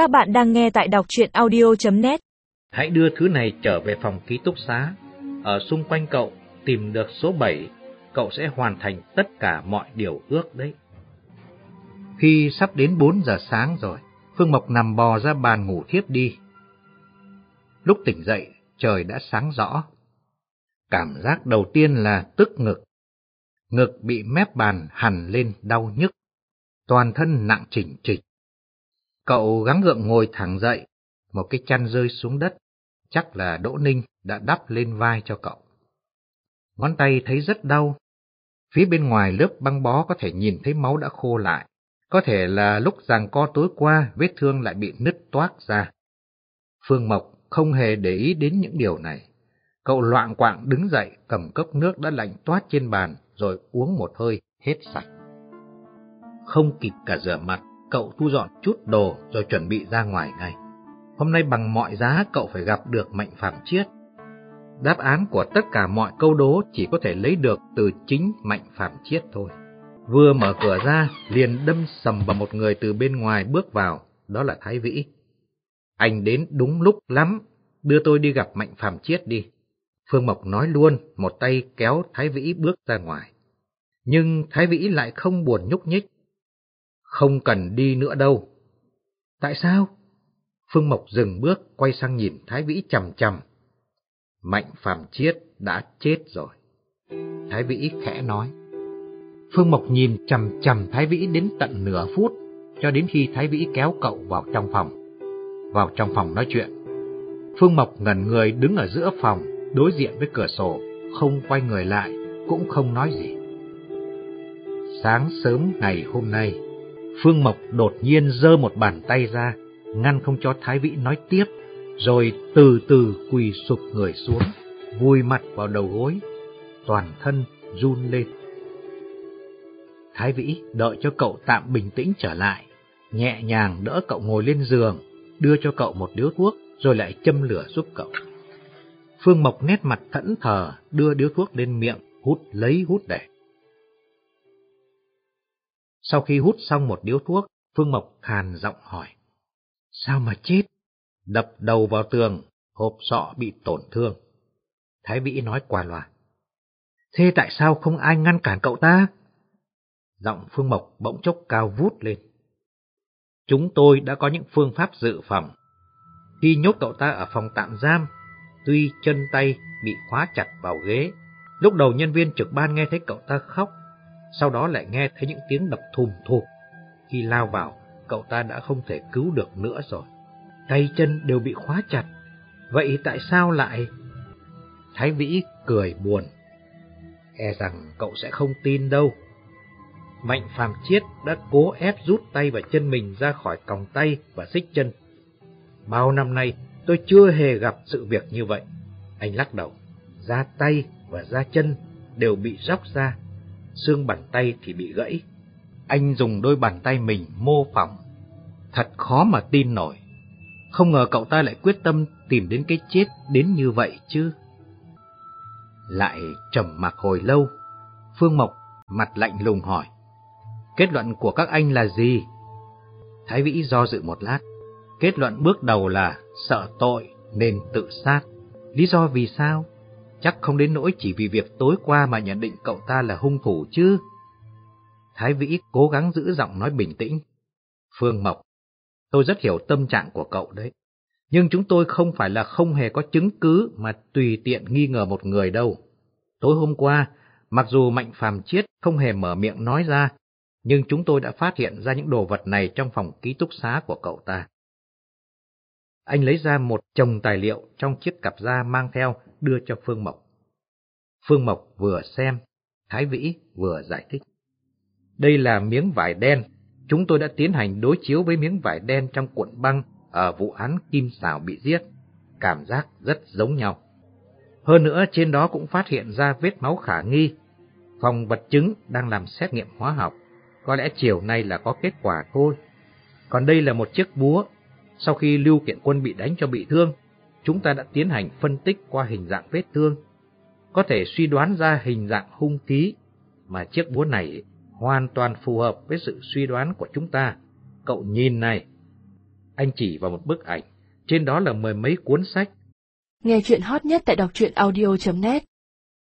Các bạn đang nghe tại đọc chuyện audio.net Hãy đưa thứ này trở về phòng ký túc xá. Ở xung quanh cậu tìm được số 7, cậu sẽ hoàn thành tất cả mọi điều ước đấy. Khi sắp đến 4 giờ sáng rồi, Phương Mộc nằm bò ra bàn ngủ thiếp đi. Lúc tỉnh dậy, trời đã sáng rõ. Cảm giác đầu tiên là tức ngực. Ngực bị mép bàn hằn lên đau nhức, toàn thân nặng chỉnh trịch. Cậu gắng gượng ngồi thẳng dậy, một cái chăn rơi xuống đất, chắc là Đỗ Ninh đã đắp lên vai cho cậu. Ngón tay thấy rất đau, phía bên ngoài lớp băng bó có thể nhìn thấy máu đã khô lại, có thể là lúc giằng co tối qua vết thương lại bị nứt toác ra. Phương Mộc không hề để ý đến những điều này. Cậu loạn quạng đứng dậy cầm cốc nước đã lạnh toát trên bàn rồi uống một hơi hết sạch. Không kịp cả rửa mặt, cậu thu dọn chút đồ rồi chuẩn bị ra ngoài ngay. Hôm nay bằng mọi giá cậu phải gặp được Mạnh Phạm Chiết. Đáp án của tất cả mọi câu đố chỉ có thể lấy được từ chính Mạnh Phạm Chiết thôi. Vừa mở cửa ra, liền đâm sầm vào một người từ bên ngoài bước vào, đó là Thái Vĩ. Anh đến đúng lúc lắm, đưa tôi đi gặp Mạnh Phạm Chiết đi. Phương Mộc nói luôn, một tay kéo Thái Vĩ bước ra ngoài. Nhưng Thái Vĩ lại không buồn nhúc nhích. Không cần đi nữa đâu. Tại sao? Phương Mộc dừng bước, quay sang nhìn Thái Vĩ chầm chầm. Mạnh Phạm Chiết đã chết rồi. Thái Vĩ khẽ nói. Phương Mộc nhìn chầm chầm Thái Vĩ đến tận nửa phút, cho đến khi Thái Vĩ kéo cậu vào trong phòng. Vào trong phòng nói chuyện. Phương Mộc ngẩn người đứng ở giữa phòng, đối diện với cửa sổ, không quay người lại, cũng không nói gì. Sáng sớm ngày hôm nay, Phương Mộc đột nhiên giơ một bàn tay ra, ngăn không cho Thái Vĩ nói tiếp, rồi từ từ quỳ sụp người xuống, vùi mặt vào đầu gối, toàn thân run lên. Thái Vĩ đợi cho cậu tạm bình tĩnh trở lại, nhẹ nhàng đỡ cậu ngồi lên giường, đưa cho cậu một điếu thuốc, rồi lại châm lửa giúp cậu. Phương Mộc nét mặt thẫn thờ, đưa điếu thuốc lên miệng, hút lấy hút để. Sau khi hút xong một điếu thuốc, Phương Mộc khàn giọng hỏi. Sao mà chết? Đập đầu vào tường, hộp sọ bị tổn thương. Thái Vĩ nói qua loa. Thế tại sao không ai ngăn cản cậu ta? Giọng Phương Mộc bỗng chốc cao vút lên. Chúng tôi đã có những phương pháp dự phòng. Khi nhốt cậu ta ở phòng tạm giam, tuy chân tay bị khóa chặt vào ghế, lúc đầu nhân viên trực ban nghe thấy cậu ta khóc, sau đó lại nghe thấy những tiếng đập thùm thụp. Khi lao vào, cậu ta đã không thể cứu được nữa rồi. Tay chân đều bị khóa chặt. Vậy tại sao lại... Thái Vĩ cười buồn. E rằng cậu sẽ không tin đâu. Mạnh phàm chiết đã cố ép rút tay và chân mình ra khỏi còng tay và xích chân. Bao năm nay tôi chưa hề gặp sự việc như vậy. Anh lắc đầu, da tay và da chân đều bị róc ra, xương bàn tay thì bị gãy. Anh dùng đôi bàn tay mình mô phỏng. Thật khó mà tin nổi. Không ngờ cậu ta lại quyết tâm tìm đến cái chết đến như vậy chứ. Lại trầm mặc hồi lâu, Phương Mộc mặt lạnh lùng hỏi. Kết luận của các anh là gì? Thái Vĩ do dự một lát. Kết luận bước đầu là sợ tội nên tự sát. Lý do vì sao? Chắc không đến nỗi chỉ vì việc tối qua mà nhận định cậu ta là hung thủ chứ. Thái Vĩ cố gắng giữ giọng nói bình tĩnh. Phương Mộc, tôi rất hiểu tâm trạng của cậu đấy. Nhưng chúng tôi không phải là không hề có chứng cứ mà tùy tiện nghi ngờ một người đâu. Tối hôm qua, mặc dù Mạnh Phàm Chiết không hề mở miệng nói ra, nhưng chúng tôi đã phát hiện ra những đồ vật này trong phòng ký túc xá của cậu ta. Anh lấy ra một chồng tài liệu trong chiếc cặp da mang theo đưa cho Phương Mộc. Phương Mộc vừa xem, Thái Vĩ vừa giải thích. Đây là miếng vải đen, chúng tôi đã tiến hành đối chiếu với miếng vải đen trong cuộn băng ở vụ án Kim Sảo bị giết, cảm giác rất giống nhau. Hơn nữa trên đó cũng phát hiện ra vết máu khả nghi. Phòng vật chứng đang làm xét nghiệm hóa học, có lẽ chiều nay là có kết quả thôi. Còn đây là một chiếc búa, sau khi Lưu Kiện Quân bị đánh cho bị thương, chúng ta đã tiến hành phân tích qua hình dạng vết thương, có thể suy đoán ra hình dạng hung khí mà chiếc búa này hoàn toàn phù hợp với sự suy đoán của chúng ta. Cậu nhìn này. Anh chỉ vào một bức ảnh, trên đó là mười mấy cuốn sách. Nghe chuyện hot nhất tại đọc truyện audio.net